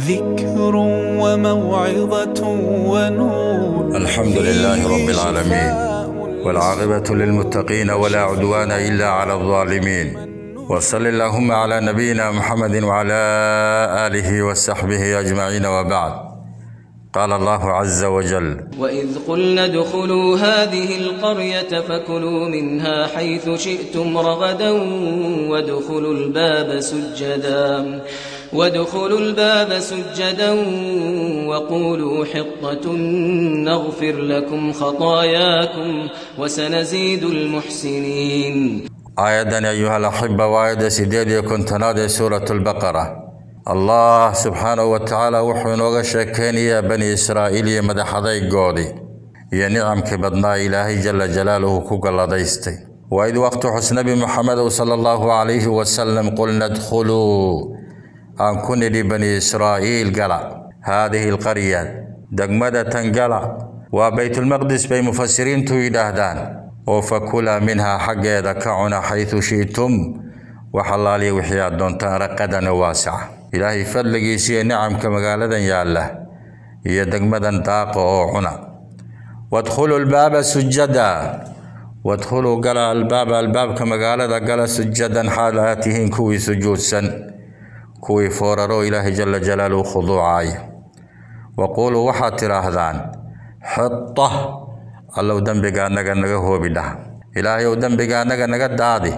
ذكر وموعظة ونور. الحمد لله رب العالمين. والعاقبة للمتقين ولا عدوان إلا على الظالمين. وصل اللهم على نبينا محمد وعلى آله وصحبه أجمعين وبعد. قال الله عز وجل وإذ قلنا ادخلوا هذه القرية فكلوا منها حيث شئتم رغدا وادخلوا الباب سجدا. وادخلوا الباب سجدا وقولوا حطة نغفر لكم خطاياكم وسنزيد المحسنين. آية أيها الأحبة وآية سيديد كنتناد سورة البقرة. الله سبحانه وتعالى وحو نوغا شكينيا بني إسرائيل مدحضي قودي. يا نعم كبدنا إلهي جل جلاله كوكا لديستي وإذ وقت أن كن لبني إسرائيل قلع. هذه القرية دقمدة قلع وبيت المقدس بي مفسرين تويداهدان وفكلا منها حقيدا كعنا حيث شئتم. وحلالي وحياة دونتان رقدا واسعة إلهي فضلقيسي نعم كمقالدا يا الله. هي دقمدا داق وعنا وادخلوا الباب سجدا. وادخلوا قال الباب الباب كمقالدا قال سجدا حالاتهم كوي سجود كوي فورارو إله جل جلاله خضوعاي. وقولوا وحا تراهدان حطة الله دنبقا نغا نغا هو بدا إله دنبقا نغا نغا دادي.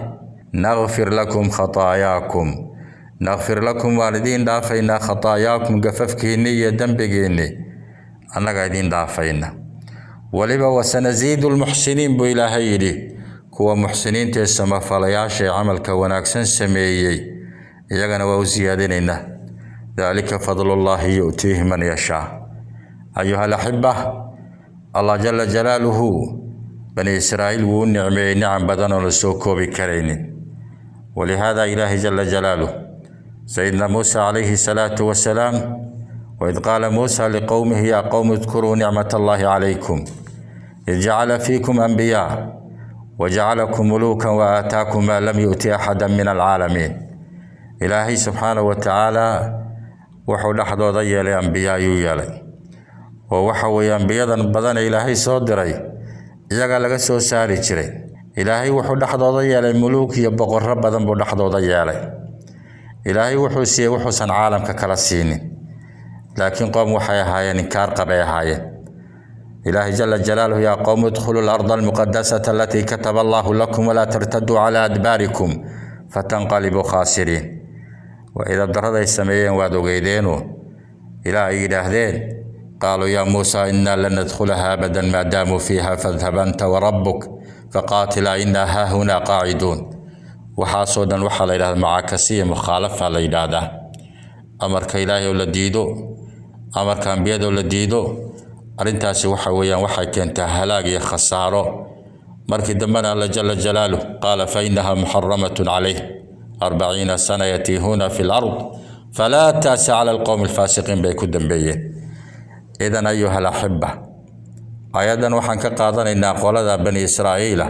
نغفر لكم خطاياكم. نغفر لكم والدين دافينا خطاياكم قففكيني دنبقيني. أنا قايدين دافينا ولبا وسنزيد المحسنين بإلهي لي كوا محسنين تسمى فلياشي عمل كواناكسن سميييي iyagana waa u siyaadinaynaa dalika fadlullaahi yu'tiihi man yashaa ayuha alaxiba allah jala jalaaluhu bani israa'iil wuu u nicmeeyey nicam badan oo la soo koobi karaynin walihaada ilaahi jala jalaaluh sayidna muusa calayhi salaatu wasalaam waid qaala muusa liqowmihi yaa qowmi idkuruu nicmat allahi calaykum id jacala fiikum anbiyaa wajacalakum muluukan waaataakum maa lam yu'ti axada min alcaalamiin إلهي سبحانه وتعالى وحو لحظة ضي الأنبياء يلي. ووحو الأنبياء بدن إلهي صدري. إذا قال لك سو ساري تري إلهي وحو لحظة ضي الملوك يبقى الرب بدن بو لحظة ضي الأنبياء إلهي وحو سي وحو سن عالم ككلاسيني لكن قوم وحيا هاي نكار قبيا هاي إلهي جل جلاله يا قوم ادخلوا الأرض المقدسة التي كتب الله لكم ولا ترتدوا على أدباركم فتنقلبوا خاسرين. Sameeyeen waad ogeydeenu ilaa ay yidhaahdeen قالوا يا موسى إنا لن ندخلها أبدا ما داموا فيها فاذهب أنت وربك فقاتلا إنا ها هنا قاعدون وحاسودا وحا إلى معاكسية مخالفة ليلادا أمرك إلهي ولا ديدو أمرك أنبياء ولا ديدو أرنتاسي وحا ويان وحا كنت هلاقي خسارو مركي دمنا الله جل جلاله قال فإنها محرمة عليه أربعين سنة يتيهون في الأرض فلا تأس على القوم الفاسقين بيكو دنبية إذن أيها الأحبة أيضا وحنك قاضن إن أقول ذا بني إسرائيل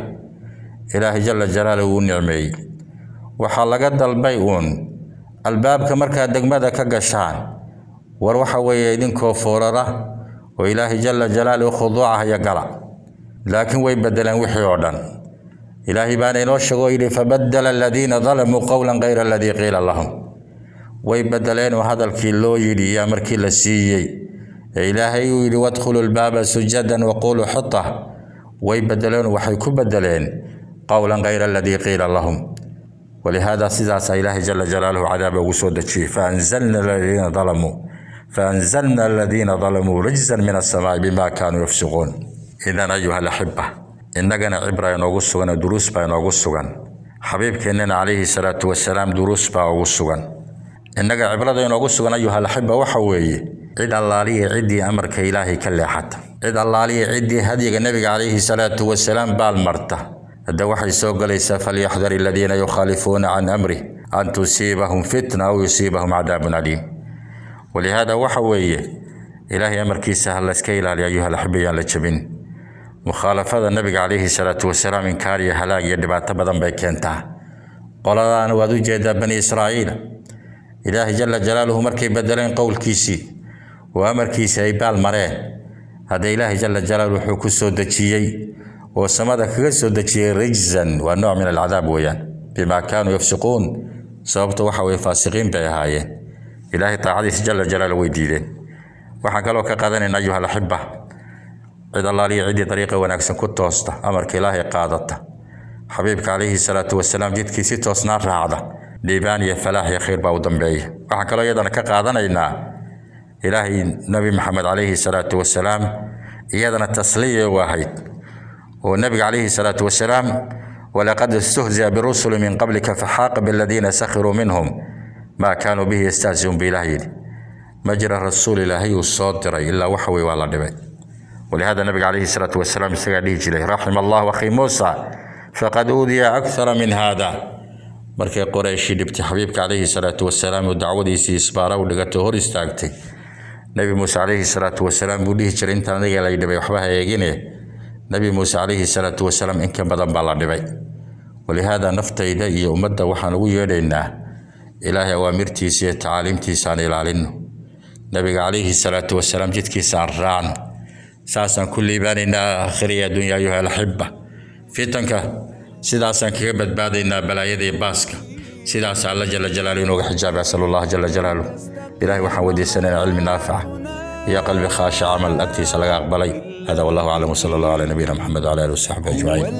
إله جل جلاله ونعمي. وحال قد البيئون الباب كمركة دقمدة كقشان. وروح ويدين كفوررة وإله جل جلاله خضوعه يقرأ. لكن ويبدلن وحيودا إلهي بان إلو شغو إلي فبدل الذين ظلموا قولا غير الذي قيل اللهم ويبدلين وهذا الكيلو يلي يا مركي لسيي إلهي يلي وادخلوا الباب سجدا وقولوا حطة. ويبدلين وحيكو بدلين قولا غير الذي قيل اللهم ولهذا سيزع سيله جل جلاله عذاب وسود الشيء فأنزلنا الذين ظلموا. فأنزلنا الذين ظلموا رجزا من السماء بما كانوا يفسقون. إذا أيها الأحبة innagana cibra inoogu sugan oo duruus baa inoogu sugan xabiibkeennana calayhi salaatu wasalaam duruus baa ugu sugan innaga cibrada inoogu sugan ayuha alaxiba waxa weeye cid allaaliya ciddii amarka ilaahay ka leexata cid allaaliya ciddii hadyiga nebiga calayhi salaatu wasalaam baalmarta hadda waxay soo galaysaa falyaxdar aladiina yukhaalifuuna can amrih an tusiibahum fitna aw yusiibahum cadaabun caliim walihaada waxa weeye ilaahay amarkiisa ha layska ilaaliya ayuha alaxiba yaan la jabin mukhaalafada nabiga calayhi salaatu wasalaam inkaar iyo halaag iyo dhibaato badan bay keentaa qoladaana waad u jeedaa bani israa'iil ilaahay jala jalaaluhu markay bedeleen qowlkiisii oo amarkiisii ay baal mareen hadda ilaahay jala jalaaluhu wuxuu ku soo dejiyey oo samada kaga soo dejiyey rijzan waa nooc min alcadaab weeyaan bima kaanuu yafsiquun sababta waxa weye faasiqiin bay ahaayeen ilaahay taacadiisa jala jalaaluhu way diideen waxaan kaloo ka qaadanayna ayuha alaxiba cid allaaliya ciddii dariiqa wanaagsan ku toosta amarka ilaahay qaadata xabiibka calayhi salaatu wasalaam jidkii si toosnaan raacda dhiibaan iyo falaax iyo khayr baa u dambeeya waxaan kaloo iyadana ka qaadanaynaa ilaahay nabi maxamed calayhi salaatu wasalaam iyadana tasliya u ahayd oo nabiga calayhi salaatu wasalaam walaqad istuhziya birusuli min qablika faxaaqa biladiina sakhiruu minhum maa kaanuu bihi yastahziun bu ilaah yidhi ma jira rasuul ilaahay uu soo diray ilaa waxa weye waa la dhibay ولهذا النبي عليه الصلاة والسلام جلي رحم الله أخي موسى فقد أوذي أكثر من هذا calayhi salaatu wasalaam oo dacwadiisii isbaara u dhigatay hor istaagtay nebi muuse calayhi salaatu wasalaam buu dhihi jiray intaan aniga lay dhibay waxba ha eegine nebi muuse calayhi salaatu wasalaam in ka badan baa la dhibay walihaada naftayda iyo ummadda waxaan ugu yeedhaynaa ilaahay awaamirtiisa iyo tacaaliimtiisa aan ilaalino nebiga calayhi salaatu wasalaam jidkiisa aan raacno saasaan ku liibaanaynaa aakhiriya addunya ayuha alaxiba fitanka sidaasaan kaga badbaadaynaa balaayada iyo baaska sidaas alla jala jalaalu inooga xijaabay asal allah jala jalaalu ilahay waxaan weydiisanaynaa cilmi naafica iyo qalbi khaasha camal agtiisa laga aqbalay hada wallahu aclam wsala allahu calaa nabiyina maxamed wcala alihi wasaxbi ajmaciin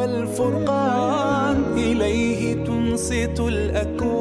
والفرقان إليه تنصت الأكوان